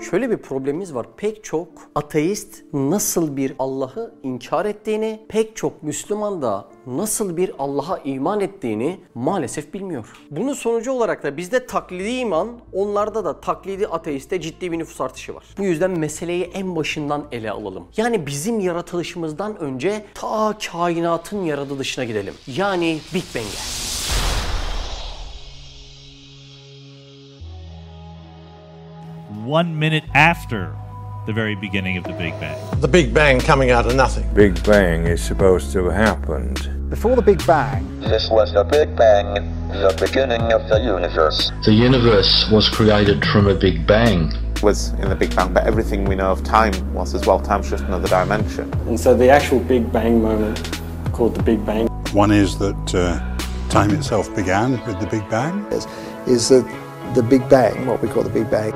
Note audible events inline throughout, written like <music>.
Şöyle bir problemimiz var. Pek çok ateist nasıl bir Allah'ı inkar ettiğini, pek çok Müslüman da nasıl bir Allah'a iman ettiğini maalesef bilmiyor. Bunun sonucu olarak da bizde taklidi iman, onlarda da taklidi ateiste ciddi bir nüfus artışı var. Bu yüzden meseleyi en başından ele alalım. Yani bizim yaratılışımızdan önce ta kainatın yaratılışına gidelim. Yani Big Bang'e. One minute after the very beginning of the Big Bang. The Big Bang coming out of nothing. Big Bang is supposed to have happened. Before the Big Bang, This was the Big Bang, the beginning of the universe. The universe was created from a Big Bang. was in the Big Bang, but everything we know of time was as well. Time's just another dimension. And so the actual Big Bang moment, called the Big Bang, One is that uh, time itself began with the Big Bang. is, is that the Big Bang, what we call the Big Bang,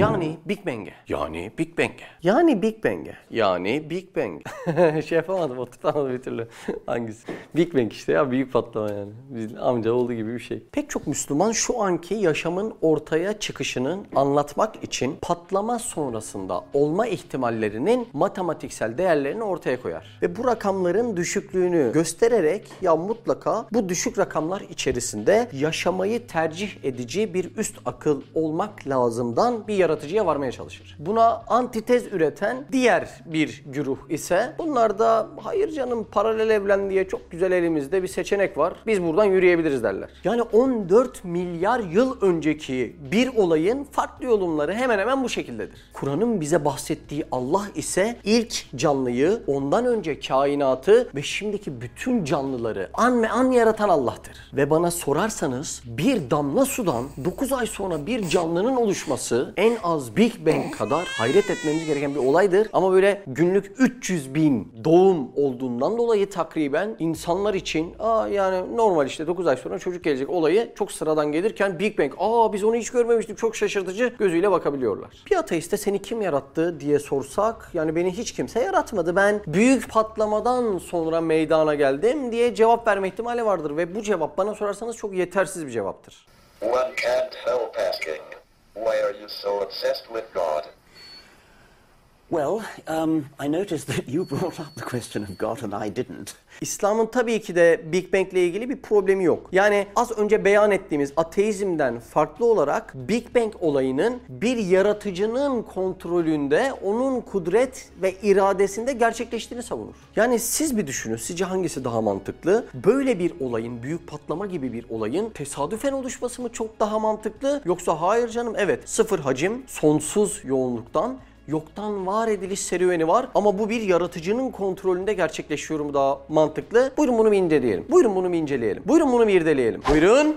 Yani Big Bang'e. Yani Big Bang'e. Yani Big Bang'e. Yani Big Bang. <laughs> şey yapamadım, oturtamadım bir türlü. Hangisi? Big Bang işte ya büyük patlama yani. Biz amca olduğu gibi bir şey. Pek çok Müslüman şu anki yaşamın ortaya çıkışının anlatmak için patlama sonrasında olma ihtimallerinin matematiksel değerlerini ortaya koyar. Ve bu rakamların düşüklüğünü göstererek ya mutlaka bu düşük rakamlar içerisinde yaşamayı tercih edici bir üst akıl olmak lazımdan bir yaratıcıya varmaya çalışır. Buna antitez üreten diğer bir güruh ise bunlar da hayır canım paralel evren diye çok güzel elimizde bir seçenek var. Biz buradan yürüyebiliriz derler. Yani 14 milyar yıl önceki bir olayın farklı yorumları hemen hemen bu şekildedir. Kur'an'ın bize bahsettiği Allah ise ilk canlıyı, ondan önce kainatı ve şimdiki bütün canlıları an ve an yaratan Allah'tır. Ve bana sorarsanız bir damla sudan 9 ay sonra bir canlının oluşması en az Big Bang kadar hayret etmemiz gereken bir olaydır. Ama böyle günlük 300 bin doğum olduğundan dolayı takriben insanlar için aa yani normal işte 9 ay sonra çocuk gelecek olayı çok sıradan gelirken Big Bang aa biz onu hiç görmemiştik çok şaşırtıcı gözüyle bakabiliyorlar. Bir ateiste seni kim yarattı diye sorsak yani beni hiç kimse yaratmadı. Ben büyük patlamadan sonra meydana geldim diye cevap verme ihtimali vardır ve bu cevap bana sorarsanız çok yetersiz bir cevaptır. One can't help asking, why are you so obsessed with God? Well, um, I noticed that you brought up the question of God and I didn't. İslam'ın tabii ki de Big Bang ile ilgili bir problemi yok. Yani az önce beyan ettiğimiz ateizmden farklı olarak Big Bang olayının bir yaratıcının kontrolünde, onun kudret ve iradesinde gerçekleştiğini savunur. Yani siz bir düşünün, sizce hangisi daha mantıklı? Böyle bir olayın, büyük patlama gibi bir olayın tesadüfen oluşması mı çok daha mantıklı? Yoksa hayır canım evet sıfır hacim, sonsuz yoğunluktan yoktan var ediliş serüveni var ama bu bir yaratıcının kontrolünde gerçekleşiyor mu daha mantıklı? Buyurun bunu bir inceleyelim. Buyurun bunu bir inceleyelim. Buyurun bunu bir irdeleyelim. Buyurun.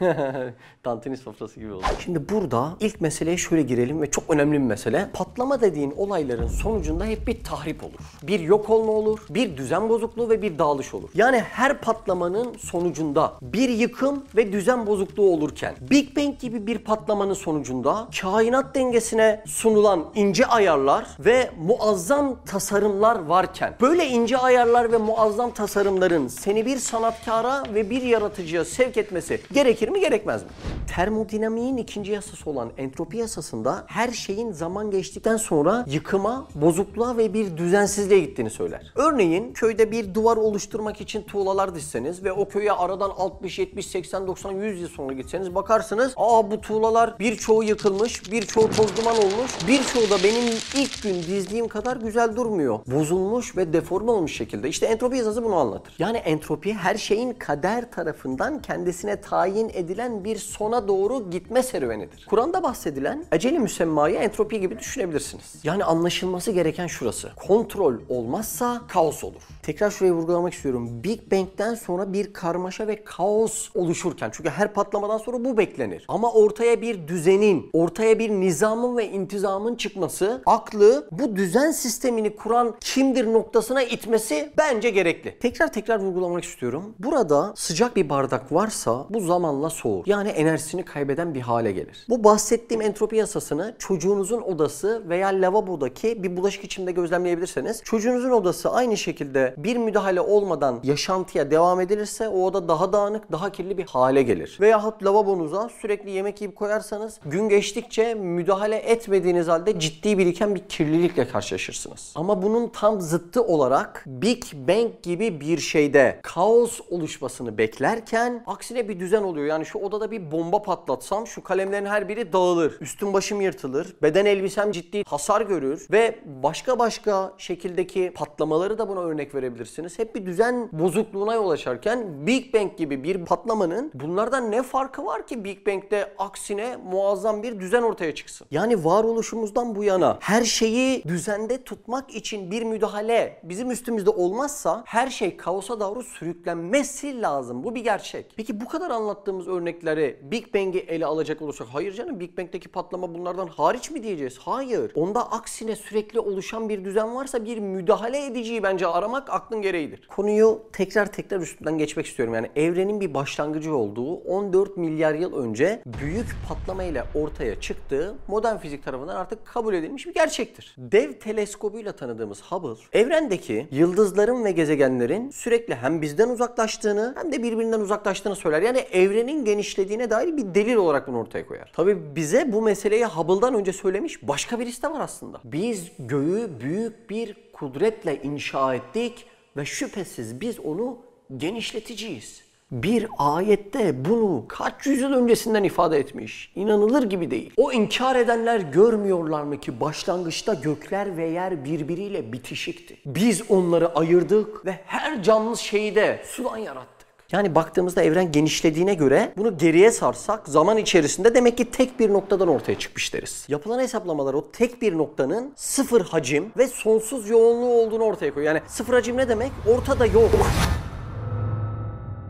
<laughs> Tantuni sofrası gibi oldu. Şimdi burada ilk meseleye şöyle girelim ve çok önemli bir mesele. Patlama dediğin olayların sonucunda hep bir tahrip olur. Bir yok olma olur, bir düzen bozukluğu ve bir dağılış olur. Yani her patlamanın sonucunda bir yıkım ve düzen bozukluğu olurken Big Bang gibi bir patlamanın sonucunda kainat dengesine sunulan ince ayarlar ve muazzam tasarımlar varken böyle ince ayarlar ve muazzam tasarımların seni bir sanatkara ve bir yaratıcıya sevk etmesi gerekir mi gerekmez mi? Termodinamiğin ikinci yasası olan entropi yasasında her şeyin zaman geçtikten sonra yıkıma, bozukluğa ve bir düzensizliğe gittiğini söyler. Örneğin köyde bir duvar oluşturmak için tuğlalar dizseniz ve o köye aradan 60, 70, 80, 90, 100 yıl sonra gitseniz bakarsınız aa bu tuğlalar birçoğu yıkılmış, birçoğu toz duman olmuş, birçoğu da benim ilk gün dizdiğim kadar güzel durmuyor. Bozulmuş ve deforme olmuş şekilde. İşte entropi yasası bunu anlatır. Yani entropi her şeyin kader tarafından kendisine tayin edilen bir sona doğru gitme serüvenidir. Kur'an'da bahsedilen eceli müsemmayı entropi gibi düşünebilirsiniz. Yani anlaşılması gereken şurası. Kontrol olmazsa kaos olur. Tekrar şurayı vurgulamak istiyorum. Big Bang'den sonra bir karmaşa ve kaos oluşurken çünkü her patlamadan sonra bu beklenir. Ama ortaya bir düzenin, ortaya bir nizamın ve intizamın çıkması aklı bu düzen sistemini kuran kimdir noktasına itmesi bence gerekli. Tekrar tekrar vurgulamak istiyorum. Burada sıcak bir bardak varsa bu zaman zamanla soğur. Yani enerjisini kaybeden bir hale gelir. Bu bahsettiğim entropi yasasını çocuğunuzun odası veya lavabodaki bir bulaşık içinde gözlemleyebilirseniz çocuğunuzun odası aynı şekilde bir müdahale olmadan yaşantıya devam edilirse o oda daha dağınık, daha kirli bir hale gelir. Veyahut lavabonuza sürekli yemek yiyip koyarsanız gün geçtikçe müdahale etmediğiniz halde ciddi biriken bir kirlilikle karşılaşırsınız. Ama bunun tam zıttı olarak Big Bang gibi bir şeyde kaos oluşmasını beklerken aksine bir düzen oluyor. Yani şu odada bir bomba patlatsam şu kalemlerin her biri dağılır. Üstüm başım yırtılır. Beden elbisem ciddi hasar görür ve başka başka şekildeki patlamaları da buna örnek verebilirsiniz. Hep bir düzen bozukluğuna yol açarken Big Bang gibi bir patlamanın bunlardan ne farkı var ki Big Bang'de aksine muazzam bir düzen ortaya çıksın? Yani varoluşumuzdan bu yana her şeyi düzende tutmak için bir müdahale bizim üstümüzde olmazsa her şey kaosa doğru sürüklenmesi lazım. Bu bir gerçek. Peki bu kadar anlattığımız örnekleri Big Bang'i ele alacak olursak hayır canım Big Bang'deki patlama bunlardan hariç mi diyeceğiz? Hayır. Onda aksine sürekli oluşan bir düzen varsa bir müdahale ediciyi bence aramak aklın gereğidir. Konuyu tekrar tekrar üstünden geçmek istiyorum. Yani evrenin bir başlangıcı olduğu 14 milyar yıl önce büyük patlama ile ortaya çıktığı modern fizik tarafından artık kabul edilmiş bir gerçektir. Dev teleskobuyla tanıdığımız Hubble, evrendeki yıldızların ve gezegenlerin sürekli hem bizden uzaklaştığını hem de birbirinden uzaklaştığını söyler. Yani evrenin genişlediğine dair bir delil olarak bunu ortaya koyar. Tabi bize bu meseleyi Hubble'dan önce söylemiş başka birisi de var aslında. Biz göğü büyük bir kudretle inşa ettik ve şüphesiz biz onu genişleticiyiz. Bir ayette bunu kaç yüzyıl öncesinden ifade etmiş. İnanılır gibi değil. O inkar edenler görmüyorlar mı ki başlangıçta gökler ve yer birbiriyle bitişikti. Biz onları ayırdık ve her canlı şeyi de sudan yarattık. Yani baktığımızda evren genişlediğine göre bunu geriye sarsak zaman içerisinde demek ki tek bir noktadan ortaya çıkmış deriz. Yapılan hesaplamalar o tek bir noktanın sıfır hacim ve sonsuz yoğunluğu olduğunu ortaya koyuyor. Yani sıfır hacim ne demek? Ortada yok.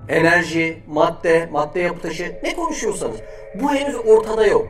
Enerji, madde, madde yapı taşı ne konuşuyorsanız bu henüz ortada yok.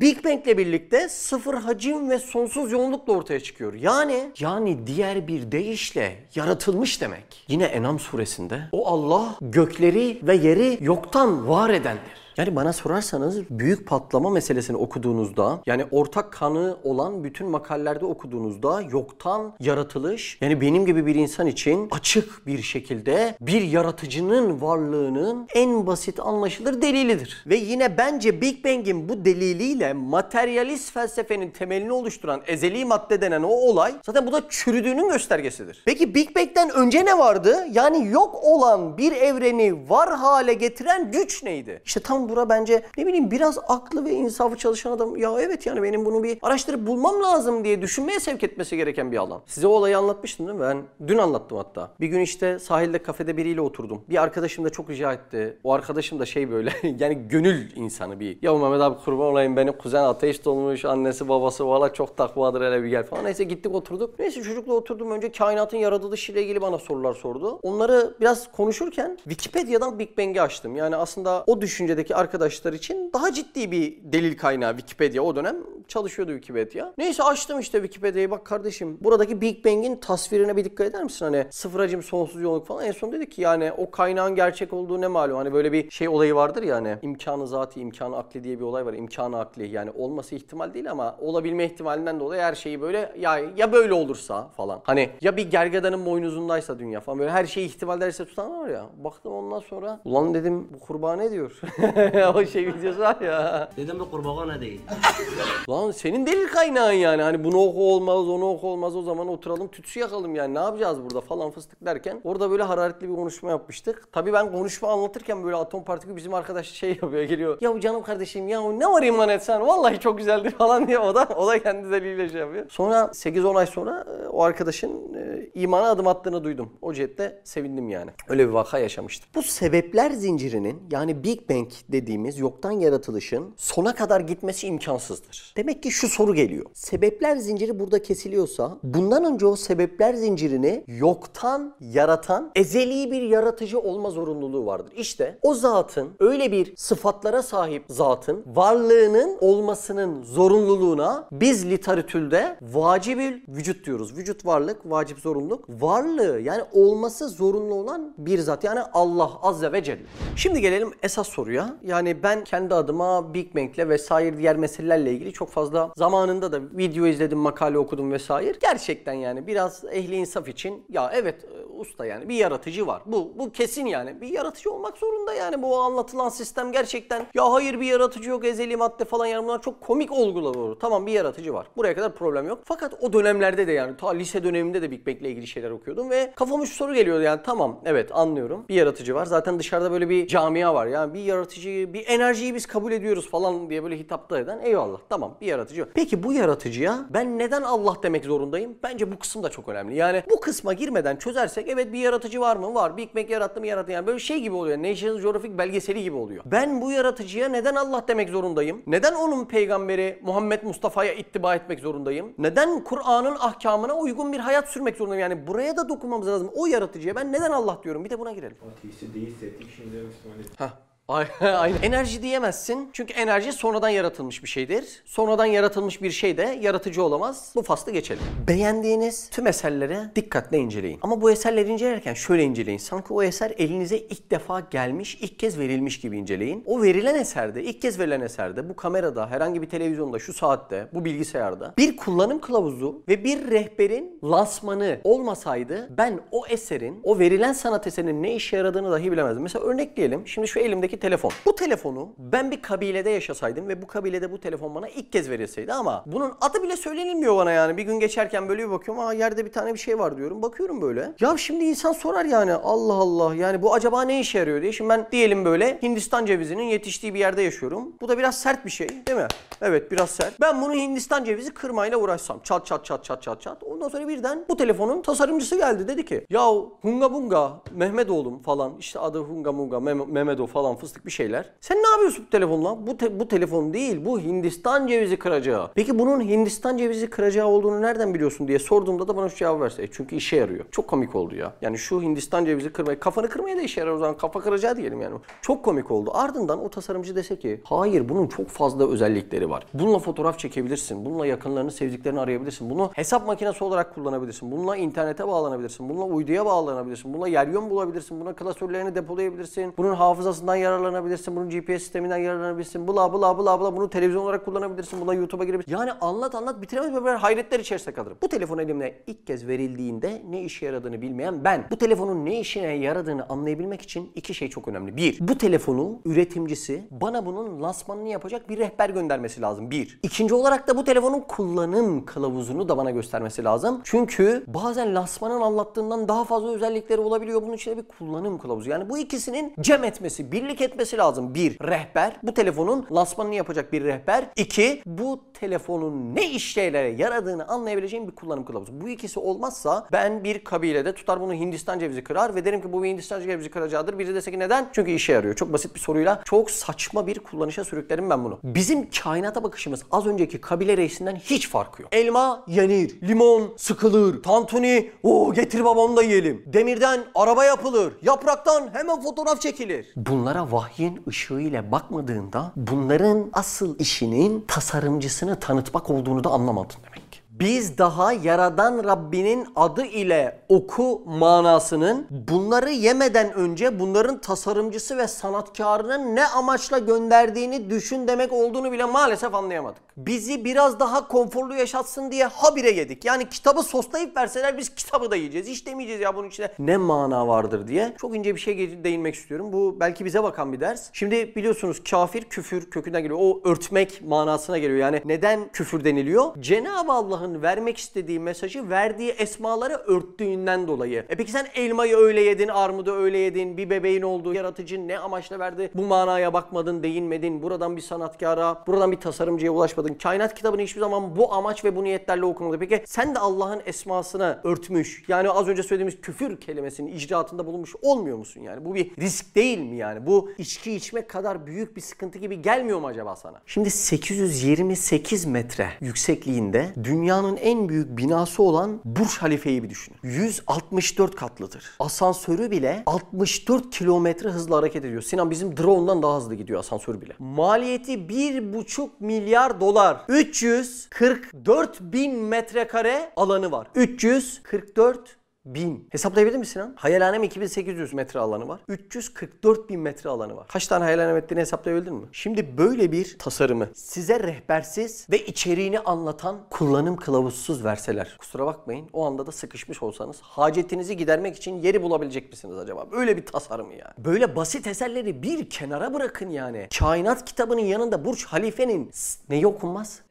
Big Bang'le birlikte sıfır hacim ve sonsuz yoğunlukla ortaya çıkıyor. Yani yani diğer bir deyişle yaratılmış demek. Yine Enam suresinde o Allah gökleri ve yeri yoktan var edendir. Yani bana sorarsanız büyük patlama meselesini okuduğunuzda yani ortak kanı olan bütün makalelerde okuduğunuzda yoktan yaratılış yani benim gibi bir insan için açık bir şekilde bir yaratıcının varlığının en basit anlaşılır delilidir. Ve yine bence Big Bang'in bu deliliyle materyalist felsefenin temelini oluşturan ezeli madde denen o olay zaten bu da çürüdüğünün göstergesidir. Peki Big Bang'den önce ne vardı? Yani yok olan bir evreni var hale getiren güç neydi? İşte tam bura bence ne bileyim biraz aklı ve insafı çalışan adam ya evet yani benim bunu bir araştırıp bulmam lazım diye düşünmeye sevk etmesi gereken bir alan. Size o olayı anlatmıştım değil mi? Ben dün anlattım hatta. Bir gün işte sahilde kafede biriyle oturdum. Bir arkadaşım da çok rica etti. O arkadaşım da şey böyle <laughs> yani gönül insanı bir. Ya Mehmet abi kurban olayım benim kuzen ateist olmuş. Annesi babası valla çok takvadır hele bir gel falan. Neyse gittik oturduk. Neyse çocukla oturdum. Önce kainatın yaratılışıyla ilgili bana sorular sordu. Onları biraz konuşurken Wikipedia'dan Big Bang'i açtım. Yani aslında o düşüncedeki arkadaşlar için daha ciddi bir delil kaynağı Wikipedia. O dönem çalışıyordu Wikipedia. Neyse açtım işte Wikipedia'yı. Bak kardeşim buradaki Big Bang'in tasvirine bir dikkat eder misin? Hani sıfır hacim sonsuz yoğunluk falan. En son dedik ki yani o kaynağın gerçek olduğu ne malum. Hani böyle bir şey olayı vardır ya hani imkanı zati, imkanı akli diye bir olay var. İmkanı akli yani olması ihtimal değil ama olabilme ihtimalinden dolayı her şeyi böyle ya ya böyle olursa falan. Hani ya bir gergedanın boynuzundaysa dünya falan böyle her şeyi ihtimal derse tutan var ya. Baktım ondan sonra ulan dedim bu kurbağa ne diyor? <laughs> <laughs> o şey videosu var ya. Dedim bu kurbağa ne değil. <laughs> Lan senin delil kaynağın yani. Hani bunu oku olmaz, onu oku olmaz. O zaman oturalım tütsü yakalım yani. Ne yapacağız burada falan fıstık derken. Orada böyle hararetli bir konuşma yapmıştık. Tabii ben konuşma anlatırken böyle atom partikül bizim arkadaş şey yapıyor geliyor. Ya canım kardeşim ya ne var iman etsen vallahi çok güzeldi <laughs> falan diye o da o da kendi deliliyle şey yapıyor. Sonra 8-10 ay sonra e, o arkadaşın e, imana adım attığını duydum. O cihette sevindim yani. Öyle bir vaka yaşamıştım. Bu sebepler zincirinin yani Big Bang dediğimiz yoktan yaratılışın sona kadar gitmesi imkansızdır. Demek ki şu soru geliyor. Sebepler zinciri burada kesiliyorsa bundan önce o sebepler zincirini yoktan yaratan ezeli bir yaratıcı olma zorunluluğu vardır. İşte o zatın öyle bir sıfatlara sahip zatın varlığının olmasının zorunluluğuna biz literatürde vacibül vücut diyoruz. Vücut varlık, vacip zorunluluk. Varlığı yani olması zorunlu olan bir zat. Yani Allah Azze ve Celle. Şimdi gelelim esas soruya. Yani ben kendi adıma Big Bang'le vesaire diğer meselelerle ilgili çok fazla zamanında da video izledim, makale okudum vesaire. Gerçekten yani biraz ehli insaf için ya evet e, usta yani bir yaratıcı var. Bu bu kesin yani. Bir yaratıcı olmak zorunda yani bu anlatılan sistem gerçekten ya hayır bir yaratıcı yok ezeli madde falan yani bunlar çok komik olgular olur. Tamam bir yaratıcı var. Buraya kadar problem yok. Fakat o dönemlerde de yani ta lise döneminde de Big Bang'le ilgili şeyler okuyordum ve kafama şu soru geliyordu yani tamam evet anlıyorum. Bir yaratıcı var. Zaten dışarıda böyle bir camia var. Yani bir yaratıcıyı, bir enerjiyi biz kabul ediyoruz falan diye böyle hitapta eden eyvallah. Tamam bir yaratıcı. Peki bu yaratıcıya ben neden Allah demek zorundayım? Bence bu kısım da çok önemli. Yani bu kısma girmeden çözersek evet bir yaratıcı var mı? Var. Big Bang yarattı mı? Yarattı. Yani böyle şey gibi oluyor. National Geographic belgeseli gibi oluyor. Ben bu yaratıcıya neden Allah demek zorundayım? Neden onun peygamberi Muhammed Mustafa'ya ittiba etmek zorundayım? Neden Kur'an'ın ahkamına uygun bir hayat sürmek zorundayım? Yani buraya da dokunmamız lazım. O yaratıcıya ben neden Allah diyorum? Bir de buna girelim. Ateşi değilseydik şimdi Müslüman Hah. Ay- <laughs> Aynen. Enerji diyemezsin. Çünkü enerji sonradan yaratılmış bir şeydir. Sonradan yaratılmış bir şey de yaratıcı olamaz. Bu faslı geçelim. Beğendiğiniz tüm eserleri dikkatle inceleyin. Ama bu eserleri incelerken şöyle inceleyin. Sanki o eser elinize ilk defa gelmiş, ilk kez verilmiş gibi inceleyin. O verilen eserde, ilk kez verilen eserde, bu kamerada, herhangi bir televizyonda, şu saatte, bu bilgisayarda bir kullanım kılavuzu ve bir rehberin lansmanı olmasaydı ben o eserin, o verilen sanat eserinin ne işe yaradığını dahi bilemezdim. Mesela örnekleyelim. Şimdi şu elimdeki telefon. Bu telefonu ben bir kabilede yaşasaydım ve bu kabilede bu telefon bana ilk kez verilseydi ama bunun adı bile söylenilmiyor bana yani. Bir gün geçerken böyle bir bakıyorum. Aa yerde bir tane bir şey var diyorum. Bakıyorum böyle. Ya şimdi insan sorar yani Allah Allah yani bu acaba ne işe yarıyor diye. Şimdi ben diyelim böyle Hindistan cevizinin yetiştiği bir yerde yaşıyorum. Bu da biraz sert bir şey değil mi? Evet biraz sert. Ben bunu Hindistan cevizi kırmayla uğraşsam. Çat çat çat çat çat çat. Ondan sonra birden bu telefonun tasarımcısı geldi. Dedi ki ya Hunga Bunga Mehmet oğlum falan işte adı Hunga Bunga Mem- Mehmedo falan fıstık bir şeyler. Sen ne yapıyorsun bu telefonla? Bu, te- bu telefon değil. Bu Hindistan cevizi kıracağı. Peki bunun Hindistan cevizi kıracağı olduğunu nereden biliyorsun diye sorduğumda da bana şu cevabı verse. "E çünkü işe yarıyor. Çok komik oldu ya. Yani şu Hindistan cevizi kırmayı, kafanı kırmaya da işe yarar o zaman. Kafa kıracağı diyelim yani. Çok komik oldu. Ardından o tasarımcı dese ki hayır bunun çok fazla özellikleri var. Bununla fotoğraf çekebilirsin. Bununla yakınlarını, sevdiklerini arayabilirsin. Bunu hesap makinesi olarak kullanabilirsin. Bununla internete bağlanabilirsin. Bununla uyduya bağlanabilirsin. Bununla yer yön bulabilirsin. Buna klasörlerini depolayabilirsin. Bunun hafızasından yararlanabilirsin. Bunun GPS sisteminden yararlanabilirsin. Bula bula bula bula. Bunu televizyon olarak kullanabilirsin. Buna YouTube'a girebilirsin. Yani anlat anlat bitiremez ve böyle hayretler içerisinde kalırım. Bu telefon elimde ilk kez verildiğinde ne işe yaradığını bilmeyen ben bu telefonun ne işine yaradığını anlayabilmek için iki şey çok önemli. Bir, bu telefonu üretimcisi bana bunun lansmanını yapacak bir rehber göndermesi lazım. Bir. İkinci olarak da bu telefonun kullanım kılavuzunu da bana göstermesi lazım. Çünkü bazen lansmanın anlattığından daha fazla özellikleri olabiliyor. Bunun içinde bir kullanım kılavuzu. Yani bu ikisinin cem etmesi, birlik etmesi lazım. Bir, rehber. Bu telefonun lansmanını yapacak bir rehber. İki, bu telefonun ne işlere yaradığını anlayabileceğim bir kullanım kılavuzu. Bu ikisi olmazsa ben bir kabilede tutar bunu Hindistan cevizi kırar ve derim ki bu bir Hindistan cevizi kıracağıdır. Biri dese ki neden? Çünkü işe yarıyor. Çok basit bir soruyla çok saçma bir kullanışa sürüklerim ben bunu. Bizim kainata bakışımız az önceki kabile reisinden hiç farkı yok. Elma yenir, limon sıkılır, tantuni o getir babamı da yiyelim. Demirden araba yapılır, yapraktan hemen fotoğraf çekilir. Bunlara vahyin ışığı ile bakmadığında bunların asıl işinin tasarımcısını tanıtmak olduğunu da anlamadın demek. Biz daha yaradan Rabbinin adı ile oku manasının bunları yemeden önce bunların tasarımcısı ve sanatkarının ne amaçla gönderdiğini düşün demek olduğunu bile maalesef anlayamadık. Bizi biraz daha konforlu yaşatsın diye habire yedik. Yani kitabı soslayıp verseler biz kitabı da yiyeceğiz. Hiç demeyeceğiz ya bunun içinde ne mana vardır diye. Çok ince bir şey değinmek istiyorum. Bu belki bize bakan bir ders. Şimdi biliyorsunuz kafir küfür kökünden geliyor. O örtmek manasına geliyor. Yani neden küfür deniliyor? Cenab-ı Allah'ın Allah'ın vermek istediği mesajı verdiği esmaları örttüğünden dolayı. E peki sen elmayı öyle yedin, armudu öyle yedin, bir bebeğin olduğu yaratıcı ne amaçla verdi? Bu manaya bakmadın, değinmedin. Buradan bir sanatkara, buradan bir tasarımcıya ulaşmadın. Kainat kitabını hiçbir zaman bu amaç ve bu niyetlerle okumadı. Peki sen de Allah'ın esmasını örtmüş. Yani az önce söylediğimiz küfür kelimesinin icraatında bulunmuş olmuyor musun yani? Bu bir risk değil mi yani? Bu içki içmek kadar büyük bir sıkıntı gibi gelmiyor mu acaba sana? Şimdi 828 metre yüksekliğinde dünyanın en büyük binası olan Burj Halife'yi bir düşünün. 164 katlıdır. Asansörü bile 64 kilometre hızla hareket ediyor. Sinan bizim drone'dan daha hızlı gidiyor asansör bile. Maliyeti 1,5 milyar dolar. 344 bin metrekare alanı var. 344 bin. Hesaplayabildin mi Sinan? Hayalhanem 2800 metre alanı var. 344 bin metre alanı var. Kaç tane hayalhanem ettiğini hesaplayabildin mi? Şimdi böyle bir tasarımı size rehbersiz ve içeriğini anlatan kullanım kılavuzsuz verseler. Kusura bakmayın o anda da sıkışmış olsanız hacetinizi gidermek için yeri bulabilecek misiniz acaba? Böyle bir tasarımı yani. Böyle basit eserleri bir kenara bırakın yani. Kainat kitabının yanında Burç Halife'nin neyi okunmaz?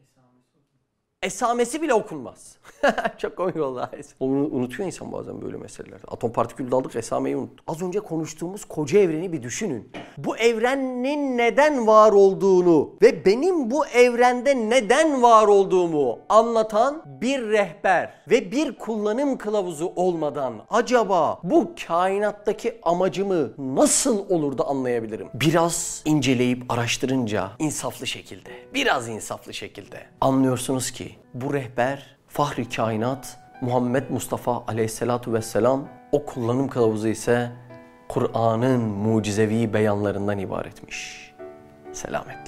Esamesi bile okunmaz. <laughs> Çok komik oldu. Unutuyor insan bazen böyle meseleler. Atom partikülü daldık esameyi unuttuk. Az önce konuştuğumuz koca evreni bir düşünün. Bu evrenin neden var olduğunu ve benim bu evrende neden var olduğumu anlatan bir rehber ve bir kullanım kılavuzu olmadan acaba bu kainattaki amacımı nasıl olur da anlayabilirim? Biraz inceleyip araştırınca insaflı şekilde, biraz insaflı şekilde anlıyorsunuz ki bu rehber Fahri Kainat Muhammed Mustafa Aleyhisselatu Vesselam o kullanım kılavuzu ise Kur'an'ın mucizevi beyanlarından ibaretmiş. Selametle.